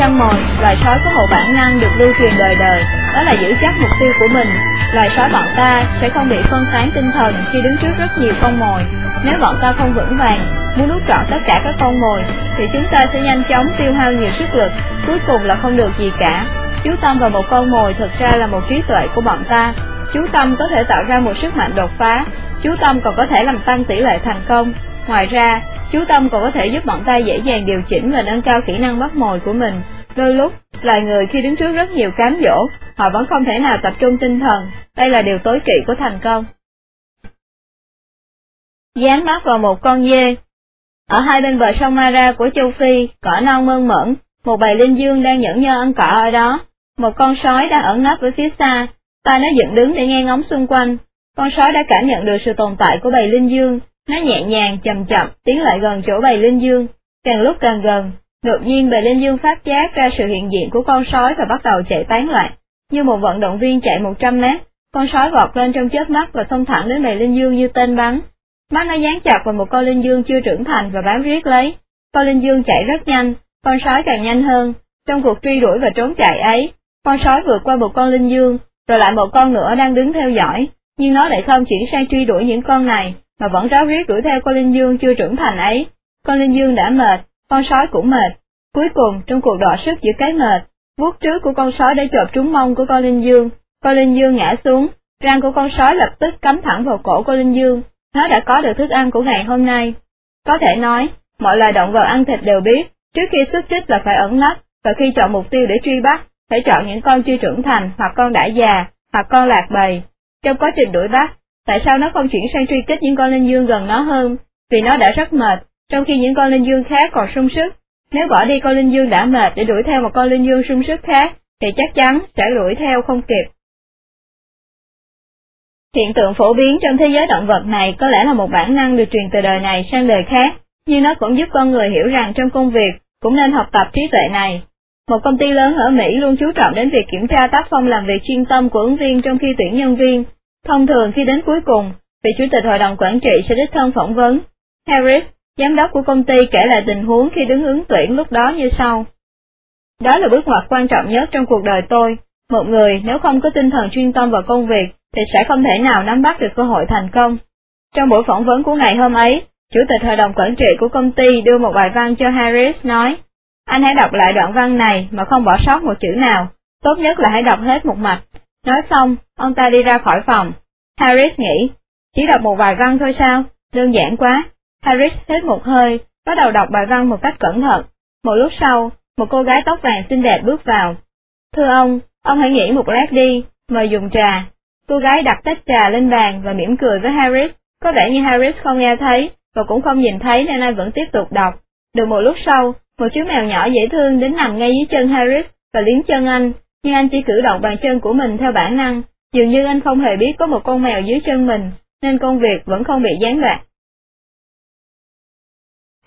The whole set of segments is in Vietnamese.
săn mồi, loài sói có một bản năng được lưu truyền đời đời Đó là giữ chắc mục tiêu của mình. Loài sói bọn ta sẽ không bị phân tán tinh thần khi đứng trước rất nhiều con mồi. Nếu bọn ta không vững vàng, muốn nuốt trọn tất cả các con mồi Thì chúng ta sẽ nhanh chóng tiêu hao nhiều sức lực Cuối cùng là không được gì cả. Chú tâm vào một con mồi thực ra là một trí tuệ của bọn ta. Chú tâm có thể tạo ra một sức mạnh đột phá. Chú tâm còn có thể làm tăng tỷ lệ thành công. Ngoài ra, chú tâm còn có thể giúp bọn ta dễ dàng điều chỉnh và nâng cao kỹ năng bắt mồi của mình. Đôi lúc, loài người khi đứng trước rất nhiều cám dỗ, họ vẫn không thể nào tập trung tinh thần, đây là điều tối kỵ của thành công. Dán mắt vào một con dê Ở hai bên bờ sông Mara của châu Phi, cỏ non mơn mởn, một bầy linh dương đang nhẫn nhơ ăn cỏ ở đó. Một con sói đang ẩn nấp ở phía xa, ta nó dựng đứng để nghe ngóng xung quanh. Con sói đã cảm nhận được sự tồn tại của bầy linh dương, nó nhẹ nhàng chậm chậm tiến lại gần chỗ bầy linh dương, càng lúc càng gần, đột nhiên bầy linh dương phát giác ra sự hiện diện của con sói và bắt đầu chạy tán loạn. Như một vận động viên chạy 100 mét, con sói vọt lên trong chớp mắt và xông thẳng đến bầy linh dương như tên bắn. Mắt nó dán chặt vào một con linh dương chưa trưởng thành và bám riết lấy. Con linh dương chạy rất nhanh, con sói càng nhanh hơn. Trong cuộc truy đuổi và trốn chạy ấy, con sói vượt qua một con linh dương, rồi lại một con nữa đang đứng theo dõi, nhưng nó lại không chuyển sang truy đuổi những con này, mà vẫn ráo riết đuổi theo con linh dương chưa trưởng thành ấy. Con linh dương đã mệt, con sói cũng mệt. Cuối cùng, trong cuộc đọ sức giữa cái mệt, vuốt trước của con sói đã chộp trúng mông của con linh dương. Con linh dương ngã xuống, răng của con sói lập tức cắm thẳng vào cổ con linh dương. Nó đã có được thức ăn của ngày hôm nay. Có thể nói, mọi loài động vật ăn thịt đều biết, trước khi xuất kích là phải ẩn nấp, và khi chọn mục tiêu để truy bắt, phải chọn những con chưa trưởng thành hoặc con đã già, hoặc con lạc bầy. Trong quá trình đuổi bắt, tại sao nó không chuyển sang truy kích những con linh dương gần nó hơn, vì nó đã rất mệt, trong khi những con linh dương khác còn sung sức. Nếu bỏ đi con linh dương đã mệt để đuổi theo một con linh dương sung sức khác, thì chắc chắn sẽ đuổi theo không kịp. Hiện tượng phổ biến trong thế giới động vật này có lẽ là một bản năng được truyền từ đời này sang đời khác, nhưng nó cũng giúp con người hiểu rằng trong công việc cũng nên học tập trí tuệ này. Một công ty lớn ở Mỹ luôn chú trọng đến việc kiểm tra tác phong làm việc chuyên tâm của ứng viên trong khi tuyển nhân viên, Thông thường khi đến cuối cùng, vị chủ tịch hội đồng quản trị sẽ đích thân phỏng vấn. Harris, giám đốc của công ty kể lại tình huống khi đứng ứng tuyển lúc đó như sau. Đó là bước ngoặt quan trọng nhất trong cuộc đời tôi. Một người nếu không có tinh thần chuyên tâm vào công việc thì sẽ không thể nào nắm bắt được cơ hội thành công. Trong buổi phỏng vấn của ngày hôm ấy, chủ tịch hội đồng quản trị của công ty đưa một bài văn cho Harris nói, anh hãy đọc lại đoạn văn này mà không bỏ sót một chữ nào, tốt nhất là hãy đọc hết một mạch. Nói xong, ông ta đi ra khỏi phòng. Harris nghĩ, chỉ đọc một vài văn thôi sao, đơn giản quá. Harris hít một hơi, bắt đầu đọc bài văn một cách cẩn thận. Một lúc sau, một cô gái tóc vàng xinh đẹp bước vào. Thưa ông, ông hãy nghỉ một lát đi, mời dùng trà. Cô gái đặt tách trà lên bàn và mỉm cười với Harris, có vẻ như Harris không nghe thấy, và cũng không nhìn thấy nên anh vẫn tiếp tục đọc. Được một lúc sau, một chú mèo nhỏ dễ thương đến nằm ngay dưới chân Harris và liếm chân anh, nhưng anh chỉ cử động bàn chân của mình theo bản năng, dường như anh không hề biết có một con mèo dưới chân mình, nên công việc vẫn không bị gián đoạn.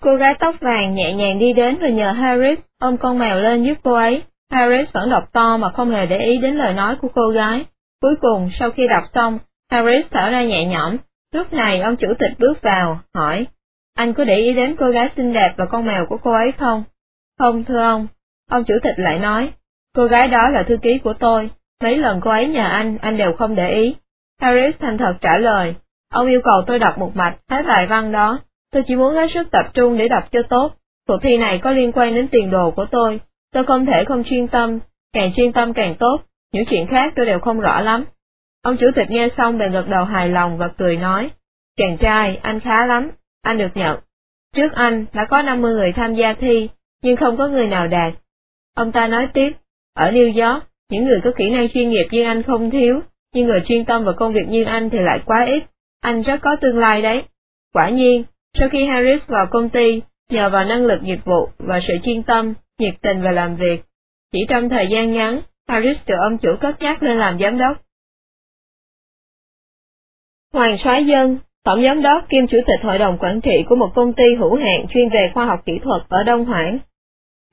Cô gái tóc vàng nhẹ nhàng đi đến và nhờ Harris ôm con mèo lên giúp cô ấy. Harris vẫn đọc to mà không hề để ý đến lời nói của cô gái. Cuối cùng, sau khi đọc xong, Harris thở ra nhẹ nhõm. Lúc này ông chủ tịch bước vào, hỏi, anh có để ý đến cô gái xinh đẹp và con mèo của cô ấy không? Không thưa ông. Ông chủ tịch lại nói, Cô gái đó là thư ký của tôi, mấy lần cô ấy nhờ anh, anh đều không để ý. Harris thành thật trả lời, ông yêu cầu tôi đọc một mạch hết bài văn đó, tôi chỉ muốn hết sức tập trung để đọc cho tốt. Cuộc thi này có liên quan đến tiền đồ của tôi, tôi không thể không chuyên tâm, càng chuyên tâm càng tốt, những chuyện khác tôi đều không rõ lắm. Ông chủ tịch nghe xong bèn gật đầu hài lòng và cười nói, Chàng trai, anh khá lắm, anh được nhận. Trước anh đã có 50 người tham gia thi, nhưng không có người nào đạt. Ông ta nói tiếp, ở New York, những người có kỹ năng chuyên nghiệp như anh không thiếu, nhưng người chuyên tâm vào công việc như anh thì lại quá ít. Anh rất có tương lai đấy. Quả nhiên, sau khi Harris vào công ty, nhờ vào năng lực nghiệp vụ và sự chuyên tâm, nhiệt tình và làm việc, chỉ trong thời gian ngắn, Harris được ông chủ cất nhắc lên làm giám đốc. Hoàng Soái Dân, tổng giám đốc kiêm chủ tịch hội đồng quản trị của một công ty hữu hạn chuyên về khoa học kỹ thuật ở Đông Hoảng,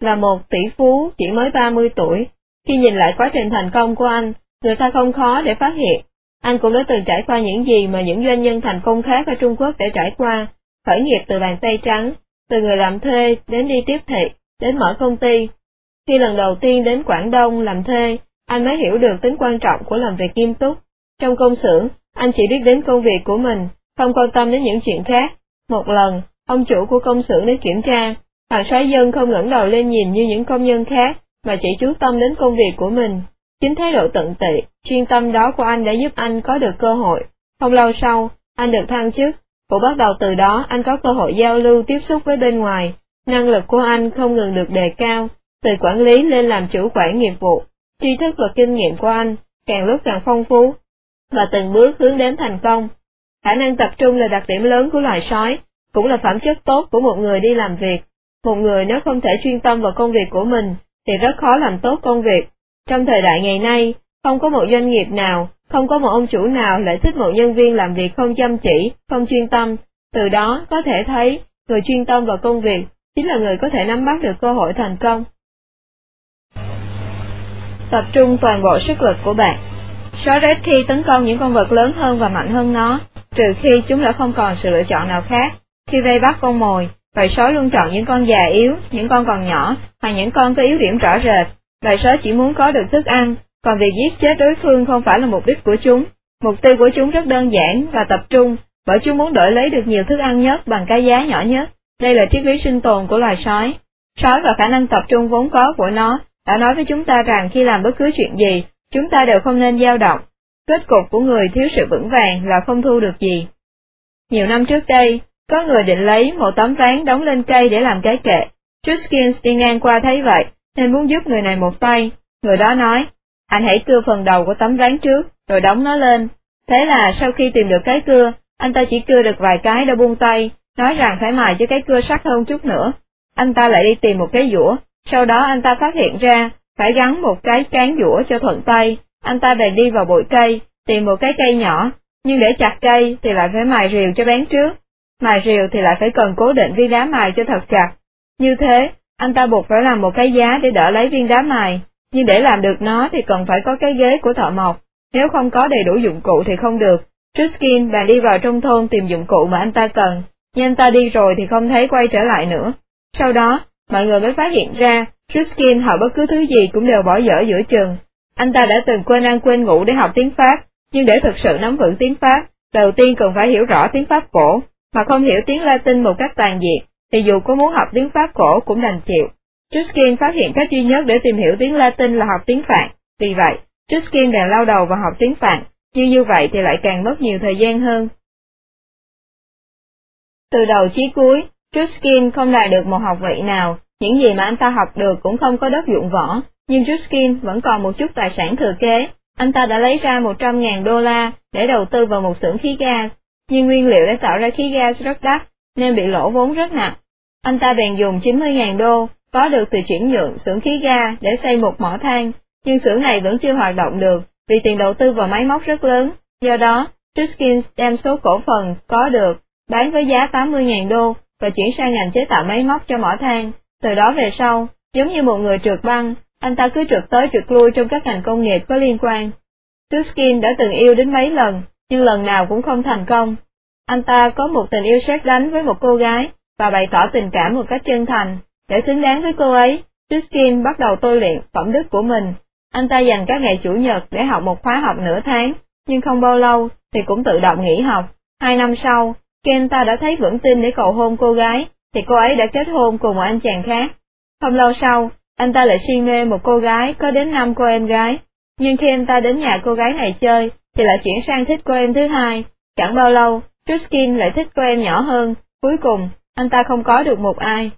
là một tỷ phú chỉ mới 30 tuổi. Khi nhìn lại quá trình thành công của anh, người ta không khó để phát hiện, anh cũng đã từng trải qua những gì mà những doanh nhân thành công khác ở Trung Quốc đã trải qua, khởi nghiệp từ bàn tay trắng, từ người làm thuê đến đi tiếp thị, đến mở công ty. Khi lần đầu tiên đến Quảng Đông làm thuê, anh mới hiểu được tính quan trọng của làm việc nghiêm túc. Trong công xưởng, anh chỉ biết đến công việc của mình, không quan tâm đến những chuyện khác. Một lần, ông chủ của công xưởng đến kiểm tra, Hoàng soái dân không ngẩng đầu lên nhìn như những công nhân khác, mà chỉ chú tâm đến công việc của mình. Chính thái độ tận tụy, chuyên tâm đó của anh đã giúp anh có được cơ hội. Không lâu sau, anh được thăng chức, cũng bắt đầu từ đó anh có cơ hội giao lưu tiếp xúc với bên ngoài, năng lực của anh không ngừng được đề cao, từ quản lý lên làm chủ quản nghiệp vụ, tri thức và kinh nghiệm của anh càng lúc càng phong phú, và từng bước hướng đến thành công. Khả năng tập trung là đặc điểm lớn của loài sói, cũng là phẩm chất tốt của một người đi làm việc. Một người nếu không thể chuyên tâm vào công việc của mình, thì rất khó làm tốt công việc. Trong thời đại ngày nay, không có một doanh nghiệp nào, không có một ông chủ nào lại thích một nhân viên làm việc không chăm chỉ, không chuyên tâm. Từ đó có thể thấy, người chuyên tâm vào công việc chính là người có thể nắm bắt được cơ hội thành công. Tập trung toàn bộ sức lực của bạn. Sói rất khi tấn công những con vật lớn hơn và mạnh hơn nó, trừ khi chúng đã không còn sự lựa chọn nào khác. Khi vây bắt con mồi, bầy sói luôn chọn những con già yếu, những con còn nhỏ, hoặc những con có yếu điểm rõ rệt. Bầy sói chỉ muốn có được thức ăn, còn việc giết chết đối phương không phải là mục đích của chúng. Mục tiêu của chúng rất đơn giản và tập trung, bởi chúng muốn đổi lấy được nhiều thức ăn nhất bằng cái giá nhỏ nhất. Đây là triết lý sinh tồn của loài sói. Sói và khả năng tập trung vốn có của nó đã nói với chúng ta rằng khi làm bất cứ chuyện gì, chúng ta đều không nên dao động. Kết cục của người thiếu sự vững vàng là không thu được gì. Nhiều năm trước đây, có người định lấy một tấm ván đóng lên cây để làm cái kệ. Truskins đi ngang qua thấy vậy, nên muốn giúp người này một tay. Người đó nói, anh hãy cưa phần đầu của tấm ván trước, rồi đóng nó lên. Thế là sau khi tìm được cái cưa, anh ta chỉ cưa được vài cái đã buông tay, nói rằng phải mài cho cái cưa sắc hơn chút nữa. Anh ta lại đi tìm một cái dũa, sau đó anh ta phát hiện ra, phải gắn một cái cán dũa cho thuận tay, anh ta bèn đi vào bụi cây, tìm một cái cây nhỏ, nhưng để chặt cây thì lại phải mài rìu cho bén trước, mài rìu thì lại phải cần cố định viên đá mài cho thật chặt. Như thế, anh ta buộc phải làm một cái giá để đỡ lấy viên đá mài, nhưng để làm được nó thì cần phải có cái ghế của thợ mộc, nếu không có đầy đủ dụng cụ thì không được. Truskin bèn đi vào trong thôn tìm dụng cụ mà anh ta cần, nhưng anh ta đi rồi thì không thấy quay trở lại nữa. Sau đó, mọi người mới phát hiện ra, Truskin hỏi bất cứ thứ gì cũng đều bỏ dở giữa chừng. Anh ta đã từng quên ăn quên ngủ để học tiếng Pháp, nhưng để thực sự nắm vững tiếng Pháp, đầu tiên cần phải hiểu rõ tiếng Pháp cổ, mà không hiểu tiếng Latin một cách toàn diện, thì dù có muốn học tiếng Pháp cổ cũng đành chịu. Truskin phát hiện cách duy nhất để tìm hiểu tiếng Latin là học tiếng Phạn, vì vậy, Truskin càng lao đầu vào học tiếng Phạn, nhưng như vậy thì lại càng mất nhiều thời gian hơn. Từ đầu chí cuối, Truskin không đạt được một học vị nào, những gì mà anh ta học được cũng không có đất dụng võ, nhưng Truskin vẫn còn một chút tài sản thừa kế. Anh ta đã lấy ra 100.000 đô la để đầu tư vào một xưởng khí gas, nhưng nguyên liệu để tạo ra khí gas rất đắt, nên bị lỗ vốn rất nặng. Anh ta bèn dùng 90.000 đô, có được từ chuyển nhượng xưởng khí ga để xây một mỏ than, nhưng xưởng này vẫn chưa hoạt động được, vì tiền đầu tư vào máy móc rất lớn. Do đó, Truskin đem số cổ phần có được, bán với giá 80.000 đô, và chuyển sang ngành chế tạo máy móc cho mỏ than. Từ đó về sau, giống như một người trượt băng, anh ta cứ trượt tới trượt lui trong các ngành công nghiệp có liên quan. Tuskin đã từng yêu đến mấy lần, nhưng lần nào cũng không thành công. Anh ta có một tình yêu sát đánh với một cô gái, và bày tỏ tình cảm một cách chân thành. Để xứng đáng với cô ấy, Ruskin bắt đầu tôi luyện phẩm đức của mình. Anh ta dành các ngày chủ nhật để học một khóa học nửa tháng, nhưng không bao lâu thì cũng tự động nghỉ học. Hai năm sau, Ken ta đã thấy vững tin để cầu hôn cô gái, thì cô ấy đã kết hôn cùng một anh chàng khác. Không lâu sau, anh ta lại si mê một cô gái có đến năm cô em gái, nhưng khi anh ta đến nhà cô gái này chơi, thì lại chuyển sang thích cô em thứ hai. Chẳng bao lâu, Truskin lại thích cô em nhỏ hơn, cuối cùng, anh ta không có được một ai.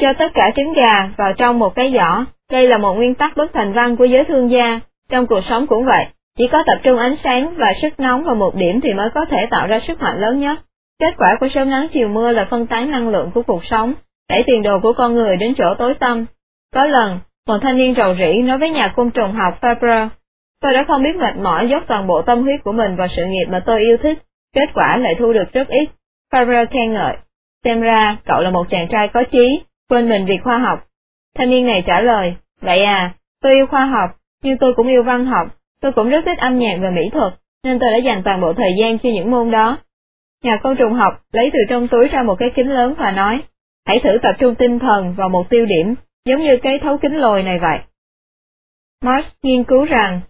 Cho tất cả trứng gà vào trong một cái giỏ, đây là một nguyên tắc bất thành văn của giới thương gia, trong cuộc sống cũng vậy, chỉ có tập trung ánh sáng và sức nóng vào một điểm thì mới có thể tạo ra sức mạnh lớn nhất. Kết quả của sớm nắng chiều mưa là phân tán năng lượng của cuộc sống, đẩy tiền đồ của con người đến chỗ tối tăm. Có lần, một thanh niên rầu rĩ nói với nhà côn trùng học Fabre, tôi đã không biết mệt mỏi dốc toàn bộ tâm huyết của mình vào sự nghiệp mà tôi yêu thích, kết quả lại thu được rất ít. Farrell khen ngợi, xem ra cậu là một chàng trai có chí, quên mình vì khoa học. Thanh niên này trả lời, vậy à, tôi yêu khoa học, nhưng tôi cũng yêu văn học, tôi cũng rất thích âm nhạc và mỹ thuật, nên tôi đã dành toàn bộ thời gian cho những môn đó. Nhà côn trùng học lấy từ trong túi ra một cái kính lớn và nói, hãy thử tập trung tinh thần vào một tiêu điểm, giống như cái thấu kính lồi này vậy. Marx nghiên cứu rằng,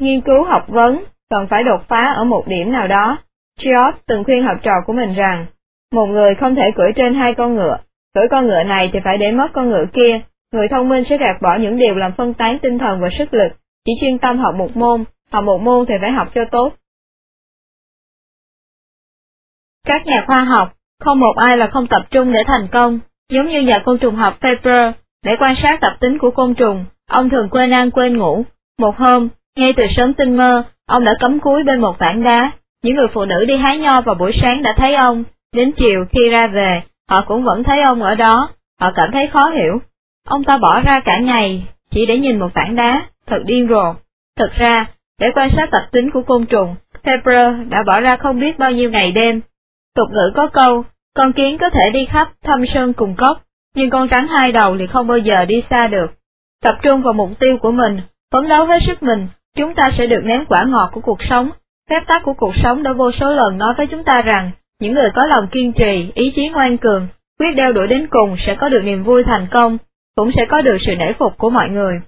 nghiên cứu học vấn cần phải đột phá ở một điểm nào đó. Chiot từng khuyên học trò của mình rằng, một người không thể cưỡi trên hai con ngựa, cưỡi con ngựa này thì phải để mất con ngựa kia, người thông minh sẽ gạt bỏ những điều làm phân tán tinh thần và sức lực, chỉ chuyên tâm học một môn, học một môn thì phải học cho tốt. Các nhà khoa học, không một ai là không tập trung để thành công, giống như nhà côn trùng học Pepper, để quan sát tập tính của côn trùng, ông thường quên ăn quên ngủ. Một hôm, ngay từ sớm tinh mơ, ông đã cấm cúi bên một tảng đá, những người phụ nữ đi hái nho vào buổi sáng đã thấy ông, đến chiều khi ra về, họ cũng vẫn thấy ông ở đó, họ cảm thấy khó hiểu. Ông ta bỏ ra cả ngày, chỉ để nhìn một tảng đá, thật điên rồ. Thực ra, để quan sát tập tính của côn trùng, Pepper đã bỏ ra không biết bao nhiêu ngày đêm. Tục ngữ có câu, con kiến có thể đi khắp thâm sơn cùng cốc, nhưng con rắn hai đầu thì không bao giờ đi xa được. Tập trung vào mục tiêu của mình, phấn đấu hết sức mình, chúng ta sẽ được nếm quả ngọt của cuộc sống. Phép tắc của cuộc sống đã vô số lần nói với chúng ta rằng, những người có lòng kiên trì, ý chí ngoan cường, quyết đeo đuổi đến cùng sẽ có được niềm vui thành công, cũng sẽ có được sự nể phục của mọi người.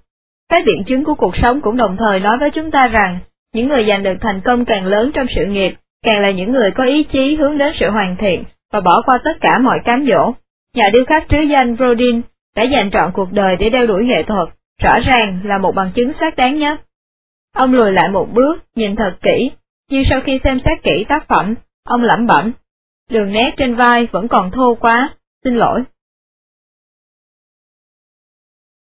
Các biện chứng của cuộc sống cũng đồng thời nói với chúng ta rằng, những người giành được thành công càng lớn trong sự nghiệp, càng là những người có ý chí hướng đến sự hoàn thiện và bỏ qua tất cả mọi cám dỗ. Nhà điêu khắc trứ danh Rodin đã dành trọn cuộc đời để đeo đuổi nghệ thuật, rõ ràng là một bằng chứng xác đáng nhất. Ông lùi lại một bước, nhìn thật kỹ, nhưng sau khi xem xét kỹ tác phẩm, ông lẩm bẩm. Đường nét trên vai vẫn còn thô quá, xin lỗi.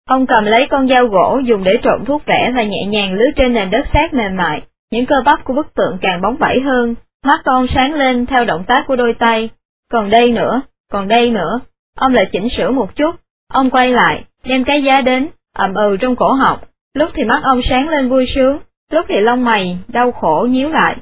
Ông cầm lấy con dao gỗ dùng để trộn thuốc vẽ và nhẹ nhàng lướt trên nền đất sét mềm mại, những cơ bắp của bức tượng càng bóng bẩy hơn, mắt con sáng lên theo động tác của đôi tay. Còn đây nữa, còn đây nữa, ông lại chỉnh sửa một chút, ông quay lại, đem cái giá đến, ầm ừ trong cổ họng, lúc thì mắt ông sáng lên vui sướng, lúc thì lông mày, đau khổ nhíu lại.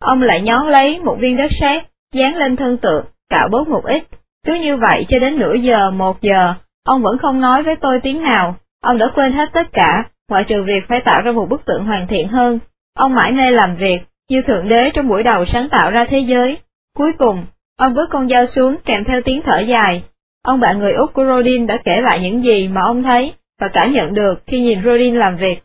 Ông lại nhón lấy một viên đất sét, dán lên thân tượng, cạo bớt một ít, cứ như vậy cho đến nửa giờ, một giờ, ông vẫn không nói với tôi tiếng nào, ông đã quên hết tất cả, ngoại trừ việc phải tạo ra một bức tượng hoàn thiện hơn. Ông mãi mê làm việc, như Thượng Đế trong buổi đầu sáng tạo ra thế giới. Cuối cùng, ông bước con dao xuống kèm theo tiếng thở dài. Ông bạn người Úc của Rodin đã kể lại những gì mà ông thấy và cảm nhận được khi nhìn Rodin làm việc.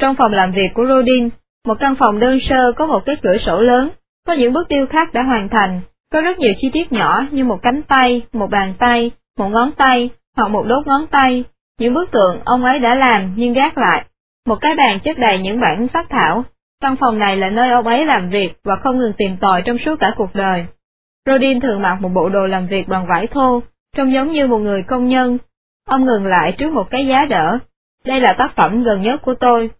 Trong phòng làm việc của Rodin, một căn phòng đơn sơ có một cái cửa sổ lớn, có những bức tiêu khắc đã hoàn thành, có rất nhiều chi tiết nhỏ như một cánh tay, một bàn tay, một ngón tay, hoặc một đốt ngón tay. Những bức tượng ông ấy đã làm nhưng gác lại. Một cái bàn chất đầy những bản phát thảo. Căn phòng này là nơi ông ấy làm việc và không ngừng tìm tòi trong suốt cả cuộc đời. Rodin thường mặc một bộ đồ làm việc bằng vải thô, trông giống như một người công nhân. Ông ngừng lại trước một cái giá đỡ. Đây là tác phẩm gần nhất của tôi.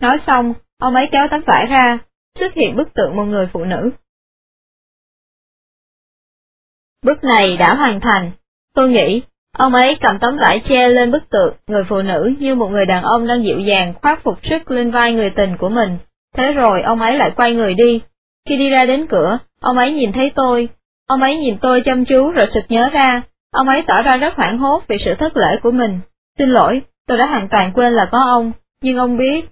Nói xong, ông ấy kéo tấm vải ra, xuất hiện bức tượng một người phụ nữ. Bức này đã hoàn thành. Tôi nghĩ, ông ấy cầm tấm vải che lên bức tượng, người phụ nữ như một người đàn ông đang dịu dàng khoác phục sức lên vai người tình của mình. Thế rồi ông ấy lại quay người đi. Khi đi ra đến cửa, ông ấy nhìn thấy tôi. Ông ấy nhìn tôi chăm chú rồi sực nhớ ra, ông ấy tỏ ra rất hoảng hốt vì sự thất lễ của mình. Xin lỗi, tôi đã hoàn toàn quên là có ông, nhưng ông biết.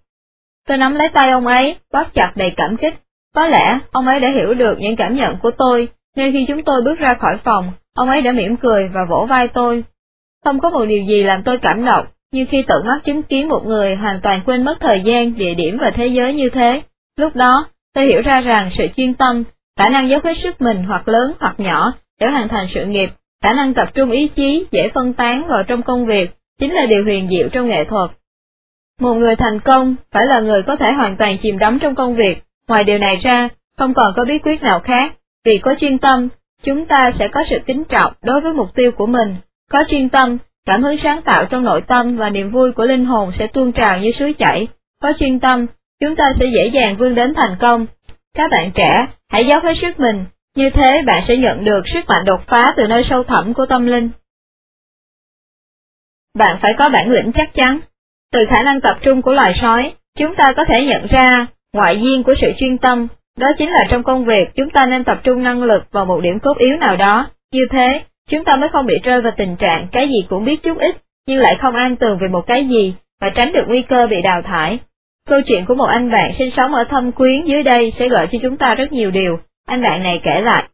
Tôi nắm lấy tay ông ấy, bóp chặt đầy cảm kích. Có lẽ, ông ấy đã hiểu được những cảm nhận của tôi, nên khi chúng tôi bước ra khỏi phòng, ông ấy đã mỉm cười và vỗ vai tôi. Không có một điều gì làm tôi cảm động, nhưng khi tận mắt chứng kiến một người hoàn toàn quên mất thời gian, địa điểm và thế giới như thế, lúc đó, tôi hiểu ra rằng sự chuyên tâm, khả năng dốc hết sức mình hoặc lớn hoặc nhỏ để hoàn thành sự nghiệp, khả năng tập trung ý chí dễ phân tán vào trong công việc, chính là điều huyền diệu trong nghệ thuật. Một người thành công phải là người có thể hoàn toàn chìm đắm trong công việc, ngoài điều này ra, không còn có bí quyết nào khác, vì có chuyên tâm, chúng ta sẽ có sự kính trọng đối với mục tiêu của mình, có chuyên tâm, cảm hứng sáng tạo trong nội tâm và niềm vui của linh hồn sẽ tuôn trào như suối chảy, có chuyên tâm, chúng ta sẽ dễ dàng vươn đến thành công. Các bạn trẻ, hãy dốc hết sức mình, như thế bạn sẽ nhận được sức mạnh đột phá từ nơi sâu thẳm của tâm linh. Bạn phải có bản lĩnh chắc chắn. Từ khả năng tập trung của loài sói, chúng ta có thể nhận ra ngoại duyên của sự chuyên tâm, đó chính là trong công việc chúng ta nên tập trung năng lực vào một điểm cốt yếu nào đó, như thế, chúng ta mới không bị rơi vào tình trạng cái gì cũng biết chút ít, nhưng lại không an tường về một cái gì, và tránh được nguy cơ bị đào thải. Câu chuyện của một anh bạn sinh sống ở thâm quyến dưới đây sẽ gợi cho chúng ta rất nhiều điều, anh bạn này kể lại.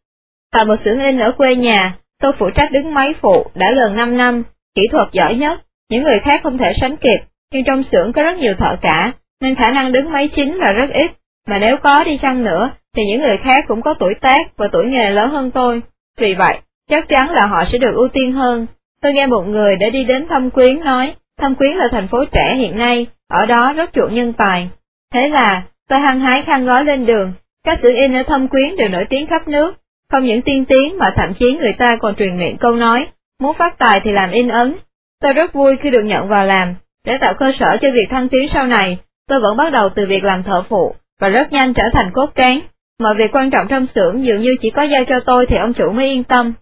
Tại một xưởng in ở quê nhà, tôi phụ trách đứng máy phụ đã gần 5 năm, kỹ thuật giỏi nhất, những người khác không thể sánh kịp, nhưng trong xưởng có rất nhiều thợ cả, nên khả năng đứng máy chính là rất ít, mà nếu có đi chăng nữa, thì những người khác cũng có tuổi tác và tuổi nghề lớn hơn tôi. Vì vậy, chắc chắn là họ sẽ được ưu tiên hơn. Tôi nghe một người đã đi đến Thâm quyến nói, Thâm quyến là thành phố trẻ hiện nay, ở đó rất chuộng nhân tài. Thế là, tôi hăng hái khăn gói lên đường, các sử in ở thâm quyến đều nổi tiếng khắp nước, không những tiên tiến mà thậm chí người ta còn truyền miệng câu nói, muốn phát tài thì làm in ấn. Tôi rất vui khi được nhận vào làm, để tạo cơ sở cho việc thăng tiến sau này, tôi vẫn bắt đầu từ việc làm thợ phụ, và rất nhanh trở thành cốt cán. Mọi việc quan trọng trong xưởng dường như chỉ có giao cho tôi thì ông chủ mới yên tâm.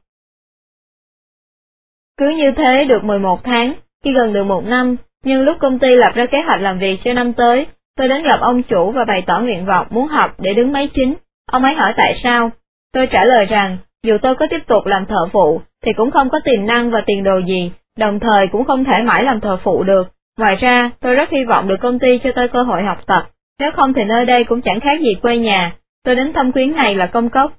Cứ như thế được 11 tháng, khi gần được một năm, nhưng lúc công ty lập ra kế hoạch làm việc cho năm tới, tôi đến gặp ông chủ và bày tỏ nguyện vọng muốn học để đứng máy chính. Ông ấy hỏi tại sao? Tôi trả lời rằng, dù tôi có tiếp tục làm thợ phụ, thì cũng không có tiềm năng và tiền đồ gì, đồng thời cũng không thể mãi làm thợ phụ được. Ngoài ra, tôi rất hy vọng được công ty cho tôi cơ hội học tập, nếu không thì nơi đây cũng chẳng khác gì quê nhà, tôi đến thăm quyến này là công cốc.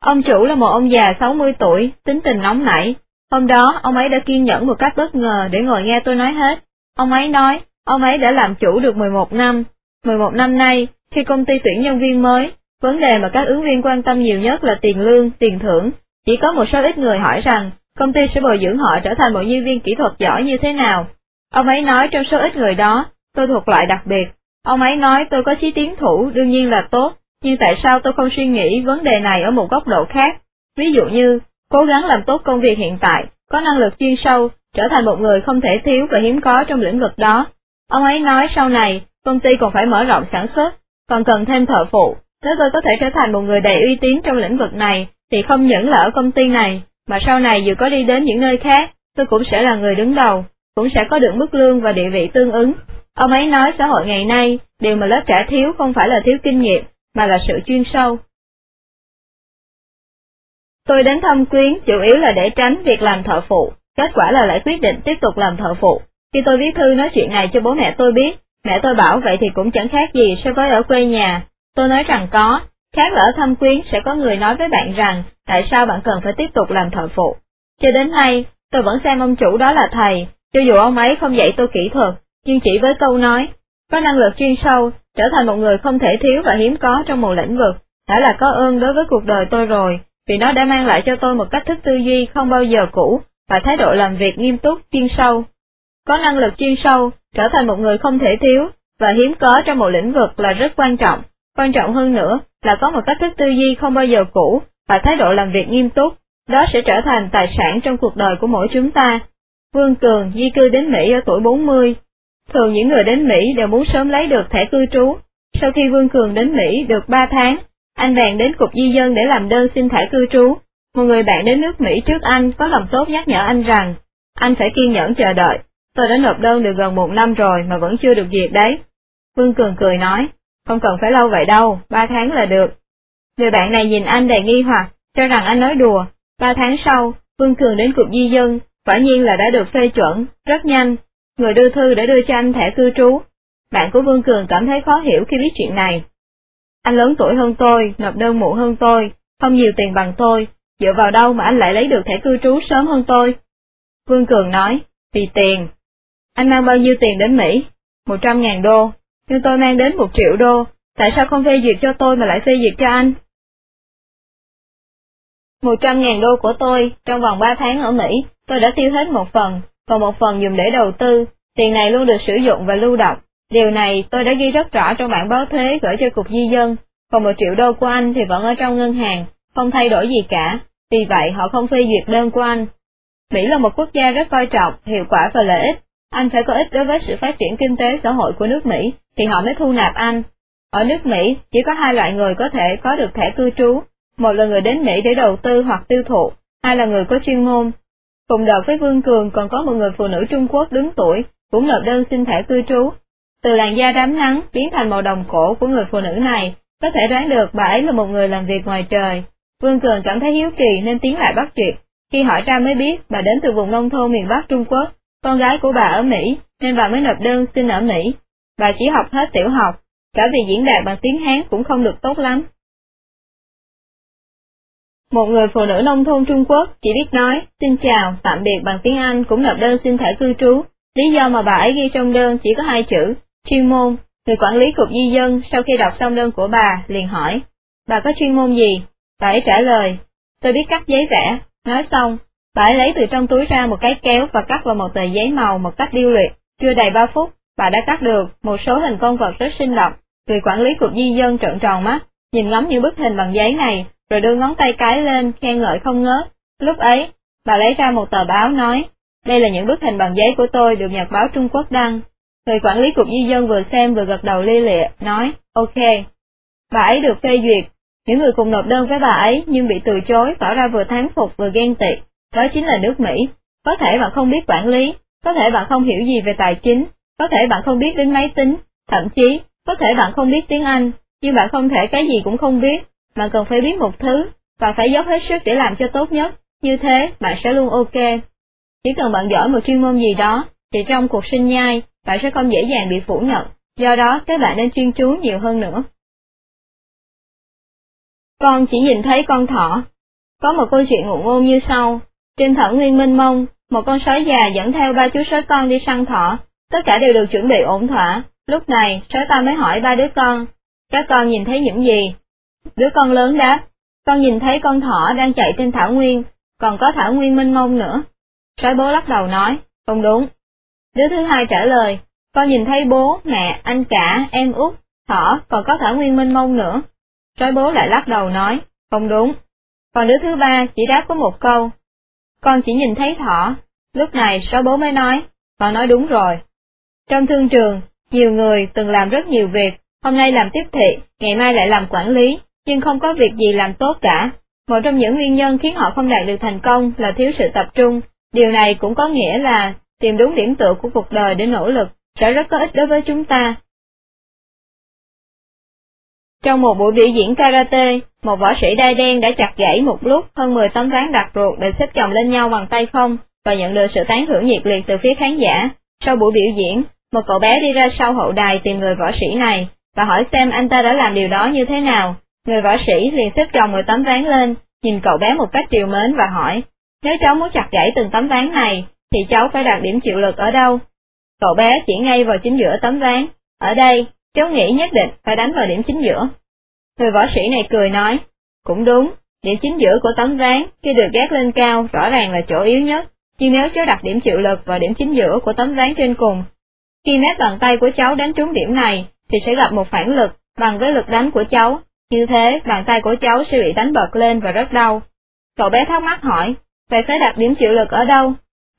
Ông chủ là một ông già 60 tuổi, tính tình nóng nảy. Hôm đó, ông ấy đã kiên nhẫn một cách bất ngờ để ngồi nghe tôi nói hết. Ông ấy nói, ông ấy đã làm chủ được 11 năm. 11 năm nay, khi công ty tuyển nhân viên mới, vấn đề mà các ứng viên quan tâm nhiều nhất là tiền lương, tiền thưởng. Chỉ có một số ít người hỏi rằng, công ty sẽ bồi dưỡng họ trở thành một nhân viên kỹ thuật giỏi như thế nào. Ông ấy nói trong số ít người đó, tôi thuộc loại đặc biệt. Ông ấy nói tôi có chí tiến thủ đương nhiên là tốt, nhưng tại sao tôi không suy nghĩ vấn đề này ở một góc độ khác? Ví dụ như, cố gắng làm tốt công việc hiện tại, có năng lực chuyên sâu, trở thành một người không thể thiếu và hiếm có trong lĩnh vực đó. Ông ấy nói sau này, công ty còn phải mở rộng sản xuất, còn cần thêm thợ phụ. Nếu tôi có thể trở thành một người đầy uy tín trong lĩnh vực này, thì không những là ở công ty này, mà sau này dù có đi đến những nơi khác, tôi cũng sẽ là người đứng đầu, cũng sẽ có được mức lương và địa vị tương ứng. Ông ấy nói xã hội ngày nay, điều mà lớp trẻ thiếu không phải là thiếu kinh nghiệm, mà là sự chuyên sâu. Tôi đến thăm quyến chủ yếu là để tránh việc làm thợ phụ, kết quả là lại quyết định tiếp tục làm thợ phụ. Khi tôi viết thư nói chuyện này cho bố mẹ tôi biết, mẹ tôi bảo vậy thì cũng chẳng khác gì so với ở quê nhà. Tôi nói rằng có, khác là ở thăm quyến sẽ có người nói với bạn rằng tại sao bạn cần phải tiếp tục làm thợ phụ. Cho đến nay, tôi vẫn xem ông chủ đó là thầy, cho dù ông ấy không dạy tôi kỹ thuật, nhưng chỉ với câu nói, có năng lực chuyên sâu, trở thành một người không thể thiếu và hiếm có trong một lĩnh vực, đã là có ơn đối với cuộc đời tôi rồi, vì nó đã mang lại cho tôi một cách thức tư duy không bao giờ cũ, và thái độ làm việc nghiêm túc, chuyên sâu. Có năng lực chuyên sâu, trở thành một người không thể thiếu, và hiếm có trong một lĩnh vực là rất quan trọng, quan trọng hơn nữa là có một cách thức tư duy không bao giờ cũ, và thái độ làm việc nghiêm túc, đó sẽ trở thành tài sản trong cuộc đời của mỗi chúng ta. Vương Cường di cư đến Mỹ ở tuổi 40, Thường những người đến Mỹ đều muốn sớm lấy được thẻ cư trú. Sau khi Vương Cường đến Mỹ được 3 tháng, anh bèn đến cục di dân để làm đơn xin thẻ cư trú. Một người bạn đến nước Mỹ trước anh có lòng tốt nhắc nhở anh rằng, anh phải kiên nhẫn chờ đợi, tôi đã nộp đơn được gần một năm rồi mà vẫn chưa được duyệt đấy. Vương Cường cười nói, không cần phải lâu vậy đâu, ba tháng là được. Người bạn này nhìn anh đầy nghi hoặc, cho rằng anh nói đùa, ba tháng sau, Vương Cường đến cục di dân, quả nhiên là đã được phê chuẩn, rất nhanh, Người đưa thư đã đưa cho anh thẻ cư trú. Bạn của Vương Cường cảm thấy khó hiểu khi biết chuyện này. Anh lớn tuổi hơn tôi, nộp đơn muộn hơn tôi, không nhiều tiền bằng tôi, dựa vào đâu mà anh lại lấy được thẻ cư trú sớm hơn tôi? Vương Cường nói, vì tiền. Anh mang bao nhiêu tiền đến Mỹ? Một trăm ngàn đô, nhưng tôi mang đến một triệu đô, tại sao không phê duyệt cho tôi mà lại phê duyệt cho anh? Một trăm ngàn đô của tôi, trong vòng ba tháng ở Mỹ, tôi đã tiêu hết một phần, còn một phần dùng để đầu tư, tiền này luôn được sử dụng và lưu động. Điều này tôi đã ghi rất rõ trong bản báo thuế gửi cho Cục Di dân, còn một triệu đô của anh thì vẫn ở trong ngân hàng, không thay đổi gì cả, vì vậy họ không phê duyệt đơn của anh. Mỹ là một quốc gia rất coi trọng hiệu quả và lợi ích, anh phải có ích đối với sự phát triển kinh tế xã hội của nước Mỹ, thì họ mới thu nạp anh. Ở nước Mỹ, chỉ có hai loại người có thể có được thẻ cư trú, một là người đến Mỹ để đầu tư hoặc tiêu thụ, hai là người có chuyên môn. Cùng đợt với Vương Cường còn có một người phụ nữ Trung Quốc đứng tuổi, cũng nộp đơn xin thẻ cư trú. Từ làn da đám nắng biến thành màu đồng cổ của người phụ nữ này, có thể đoán được bà ấy là một người làm việc ngoài trời. Vương Cường cảm thấy hiếu kỳ nên tiến lại bắt chuyện. Khi hỏi ra mới biết bà đến từ vùng nông thôn miền Bắc Trung Quốc, con gái của bà ở Mỹ, nên bà mới nộp đơn xin ở Mỹ. Bà chỉ học hết tiểu học, cả vì diễn đạt bằng tiếng Hán cũng không được tốt lắm. Một người phụ nữ nông thôn Trung Quốc chỉ biết nói, xin chào, tạm biệt bằng tiếng Anh cũng nộp đơn xin thẻ cư trú. Lý do mà bà ấy ghi trong đơn chỉ có hai chữ, chuyên môn. Người quản lý cục di dân sau khi đọc xong đơn của bà liền hỏi, bà có chuyên môn gì? Bà ấy trả lời, tôi biết cắt giấy vẽ. Nói xong, bà ấy lấy từ trong túi ra một cái kéo và cắt vào một tờ giấy màu một cách điêu luyện. Chưa đầy ba phút, bà đã cắt được một số hình con vật rất sinh động. Người quản lý cục di dân trợn tròn mắt, nhìn ngắm những bức hình bằng giấy này, rồi đưa ngón tay cái lên, khen ngợi không ngớt. Lúc ấy, bà lấy ra một tờ báo nói, đây là những bức hình bằng giấy của tôi được Nhật báo Trung Quốc đăng. Người quản lý cục di dân vừa xem vừa gật đầu lia lịa, nói, ok. Bà ấy được phê duyệt, những người cùng nộp đơn với bà ấy nhưng bị từ chối tỏ ra vừa thán phục vừa ghen tị, đó chính là nước Mỹ. Có thể bạn không biết quản lý, có thể bạn không hiểu gì về tài chính, có thể bạn không biết đến máy tính, thậm chí, có thể bạn không biết tiếng Anh, nhưng bạn không thể cái gì cũng không biết, bạn cần phải biết một thứ, và phải dốc hết sức để làm cho tốt nhất, như thế bạn sẽ luôn ok. Chỉ cần bạn giỏi một chuyên môn gì đó, thì trong cuộc sinh nhai, bạn sẽ không dễ dàng bị phủ nhận, do đó các bạn nên chuyên chú nhiều hơn nữa. Con chỉ nhìn thấy con thỏ. Có một câu chuyện ngụ ngôn như sau. Trên thảo nguyên minh mông, một con sói già dẫn theo ba chú sói con đi săn thỏ, tất cả đều được chuẩn bị ổn thỏa. Lúc này, sói ta mới hỏi ba đứa con, các con nhìn thấy những gì? Đứa con lớn đáp, con nhìn thấy con thỏ đang chạy trên thảo nguyên, còn có thảo nguyên minh mông nữa. Sói bố lắc đầu nói, không đúng. Đứa thứ hai trả lời, con nhìn thấy bố, mẹ, anh cả, em út, thỏ, còn có thảo nguyên minh mông nữa. Sói bố lại lắc đầu nói, không đúng. Còn đứa thứ ba chỉ đáp có một câu, con chỉ nhìn thấy thỏ. Lúc này số bố mới nói, con nói đúng rồi. Trong thương trường, nhiều người từng làm rất nhiều việc, hôm nay làm tiếp thị, ngày mai lại làm quản lý, nhưng không có việc gì làm tốt cả. Một trong những nguyên nhân khiến họ không đạt được thành công là thiếu sự tập trung, điều này cũng có nghĩa là tìm đúng điểm tựa của cuộc đời để nỗ lực, sẽ rất có ích đối với chúng ta. Trong một buổi biểu diễn karate, một võ sĩ đai đen đã chặt gãy một lúc hơn 10 tấm ván đặt ruột để xếp chồng lên nhau bằng tay không, và nhận được sự tán thưởng nhiệt liệt từ phía khán giả. Sau buổi biểu diễn, một cậu bé đi ra sau hậu đài tìm người võ sĩ này, và hỏi xem anh ta đã làm điều đó như thế nào. Người võ sĩ liền xếp chồng 10 tấm ván lên, nhìn cậu bé một cách triều mến và hỏi, nếu cháu muốn chặt gãy từng tấm ván này, thì cháu phải đạt điểm chịu lực ở đâu? Cậu bé chỉ ngay vào chính giữa tấm ván, ở đây, cháu nghĩ nhất định phải đánh vào điểm chính giữa. Người võ sĩ này cười nói, cũng đúng, điểm chính giữa của tấm ván khi được gác lên cao rõ ràng là chỗ yếu nhất, nhưng nếu cháu đặt điểm chịu lực vào điểm chính giữa của tấm ván trên cùng, khi mép bàn tay của cháu đánh trúng điểm này, thì sẽ gặp một phản lực bằng với lực đánh của cháu, như thế bàn tay của cháu sẽ bị đánh bật lên và rất đau. Cậu bé thắc mắc hỏi, vậy phải đặt điểm chịu lực ở đâu?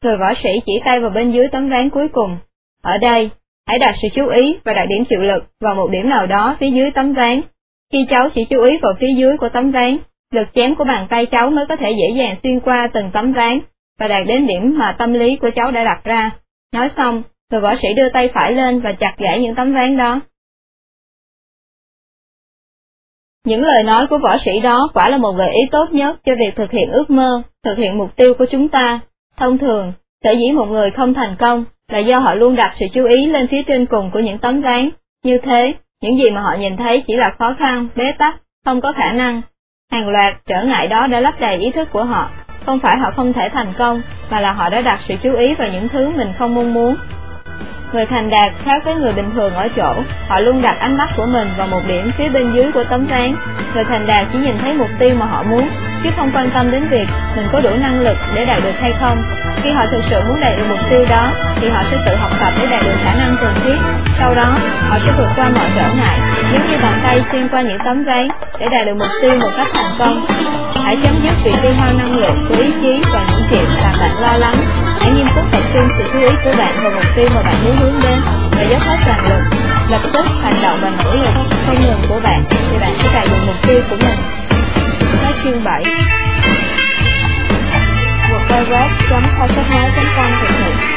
Người võ sĩ chỉ tay vào bên dưới tấm ván cuối cùng. Ở đây, hãy đặt sự chú ý và đặt điểm chịu lực vào một điểm nào đó phía dưới tấm ván. Khi cháu chỉ chú ý vào phía dưới của tấm ván, lực chém của bàn tay cháu mới có thể dễ dàng xuyên qua từng tấm ván và đạt đến điểm mà tâm lý của cháu đã đặt ra. Nói xong, người võ sĩ đưa tay phải lên và chặt gãy những tấm ván đó. Những lời nói của võ sĩ đó quả là một gợi ý tốt nhất cho việc thực hiện ước mơ, thực hiện mục tiêu của chúng ta. Thông thường, sở dĩ một người không thành công là do họ luôn đặt sự chú ý lên phía trên cùng của những tấm ván. Như thế, những gì mà họ nhìn thấy chỉ là khó khăn, bế tắc, không có khả năng. Hàng loạt trở ngại đó đã lấp đầy ý thức của họ. Không phải họ không thể thành công, mà là họ đã đặt sự chú ý vào những thứ mình không mong muốn. Người thành đạt khác với người bình thường ở chỗ, họ luôn đặt ánh mắt của mình vào một điểm phía bên dưới của tấm ván. Người thành đạt chỉ nhìn thấy mục tiêu mà họ muốn, chứ không quan tâm đến việc mình có đủ năng lực để đạt được hay không. Khi họ thực sự muốn đạt được mục tiêu đó, thì họ sẽ tự học tập để đạt được khả năng cần thiết. Sau đó, họ sẽ vượt qua mọi trở ngại, giống như bàn tay xuyên qua những tấm giấy để đạt được mục tiêu một cách thành công. Hãy chấm dứt việc tiêu hao năng lượng của ý chí và những chuyện làm bạn lo lắng. Hãy nghiêm túc tập trung sự chú ý của bạn vào mục tiêu mà bạn muốn hướng đến và dốc hết toàn lực. Lập tức hành động và nỗ lực không ngừng của bạn thì bạn sẽ đạt được mục tiêu của mình chương 7 www.khoa sách nói.com thực hiện.